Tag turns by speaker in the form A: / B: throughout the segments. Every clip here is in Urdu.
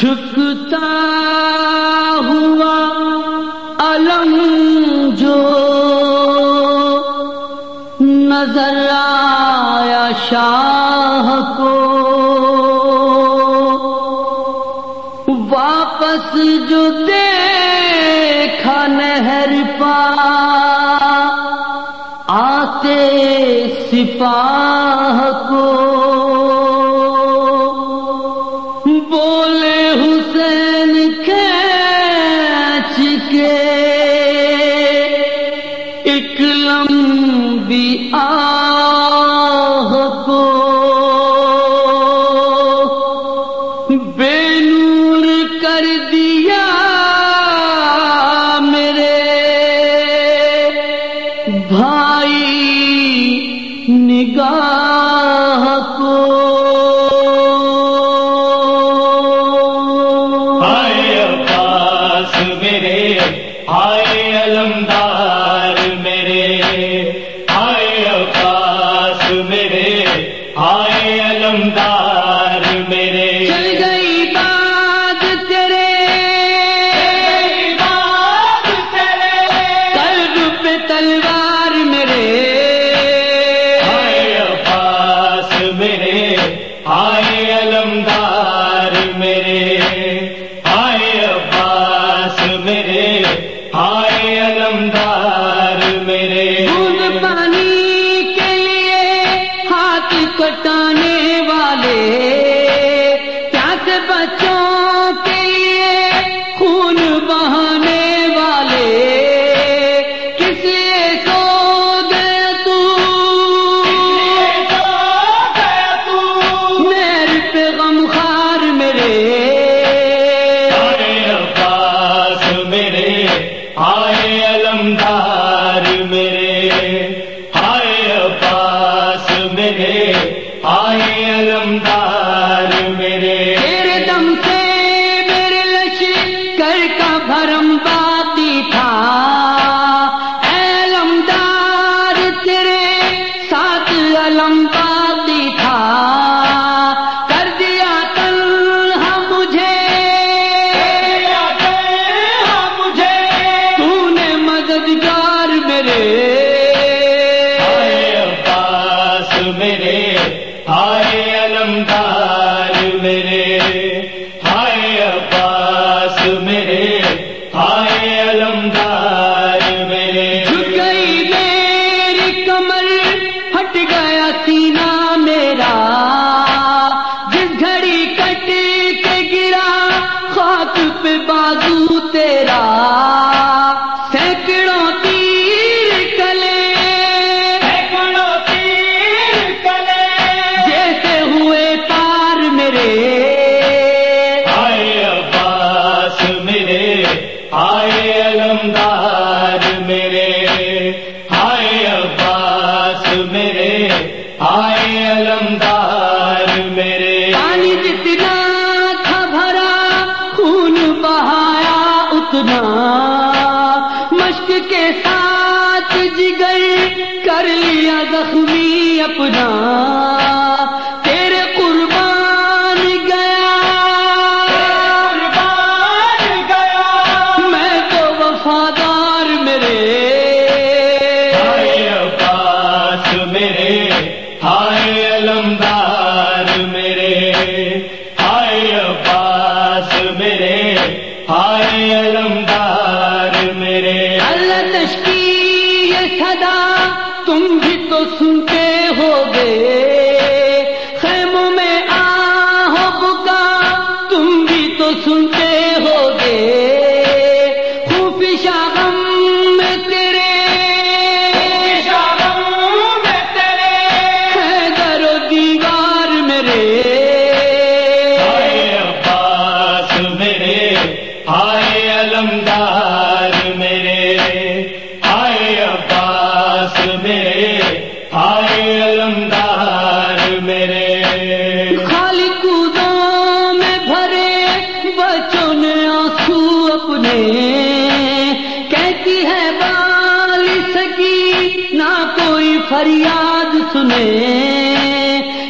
A: جھکتا ہوا علم جو نظر آیا شاہ کو واپس جو دیکھا نہر پا آتے سپاہ کو بولے بے نور کر دیا میرے بھائی نگاہ کو۔
B: میرے آئے میرے۔ میرے علمدار میرے۔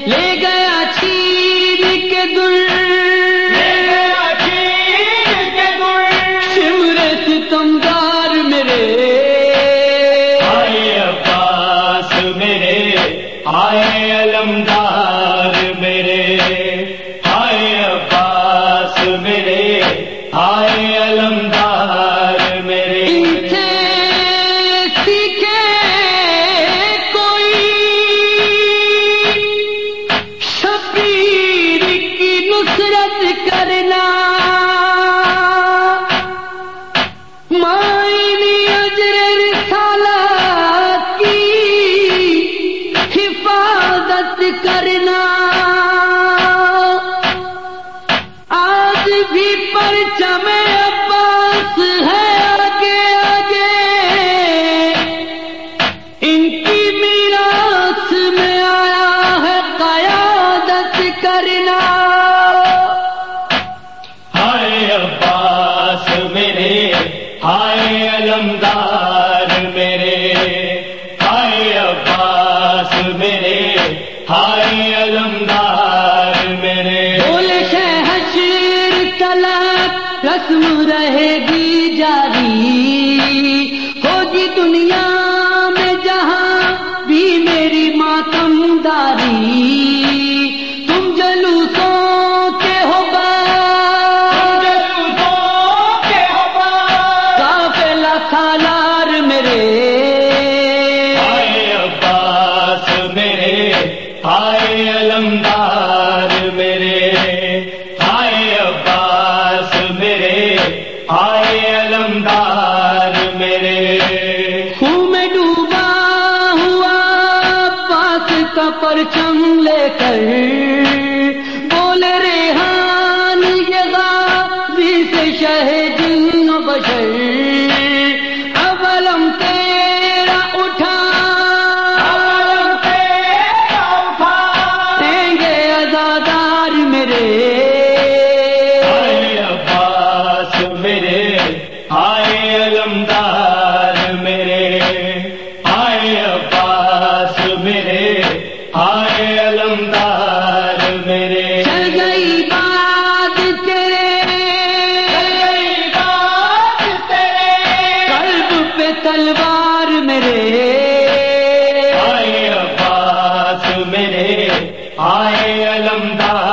A: لے گیا چیر کے دل سمرت میرے۔
B: آئے عباس میرے آئے علمدار۔
A: کی حفاظت کرنا۔ آج بھی پرچم عباس ہے آگے آگے۔ ان کی میراث میں آیا ہے قیادت کرنا۔
B: ہائے عباس میرے، ہائے علمدار عباس میرے ہائی علمدار میرے۔
A: بولے شہ حشر رسم رہے گی جاری۔ ہوگی جی دنیا میں جہاں بھی میری ماتم داری۔
B: ہائے علمدار میرے، ہائے عباس میرے، ہائے علمدار میرے۔
A: خوں میں ڈوبا ہوا پاس کا پرچم لے کر۔
B: آئے علمدار